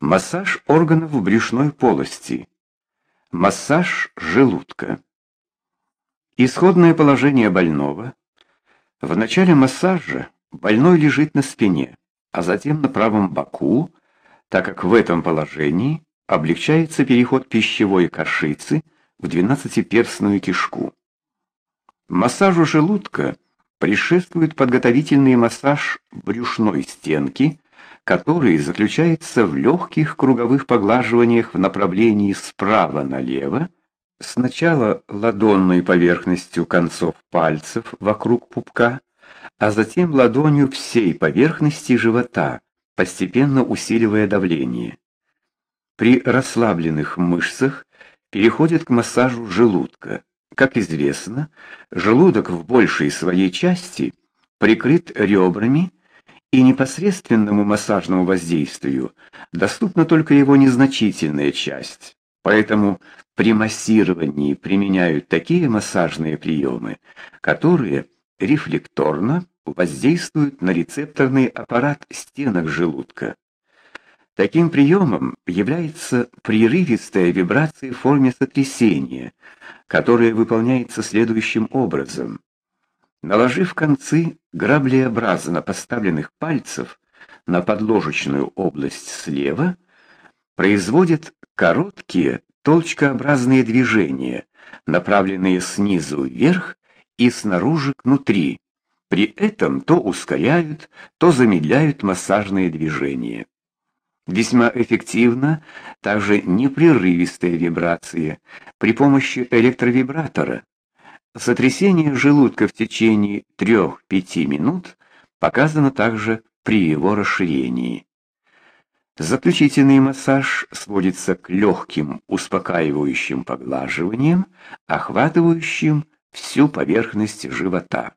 Массаж органов брюшной полости. Массаж желудка. Исходное положение больного. В начале массажа больной лежит на спине, а затем на правом боку, так как в этом положении облегчается переход пищевой кашицы в двенадцатиперстную кишку. Массажу желудка предшествует подготовительный массаж брюшной стенки, который заключается в легких круговых поглаживаниях в направлении справа налево, сначала ладонной поверхностью концов пальцев вокруг пупка, а затем ладонью всей поверхности живота, постепенно усиливая давление. При расслабленных мышцах переходит к массажу желудка. Как известно, желудок в большей своей части прикрыт ребрами и непосредственному массажному воздействию доступна только его незначительная часть. Поэтому при массировании применяют такие массажные приемы, которые рефлекторно воздействуют на рецепторный аппарат стенок желудка. Таким приемом является прерывистая вибрация в форме сотрясения, которая выполняется следующим образом. Наложив концы граблеобразно поставленных пальцев на подложечную область слева, производит короткие толчкообразные движения, направленные снизу вверх и снаружи к внутри. При этом то ускоряют, то замедляют массажные движения. Весьма эффективна также непрерывистая вибрация при помощи электровибратора. Сотрясение желудка в течение 3-5 минут показано также при его расширении. Заключительный массаж сводится к легким успокаивающим поглаживаниям, охватывающим всю поверхность живота.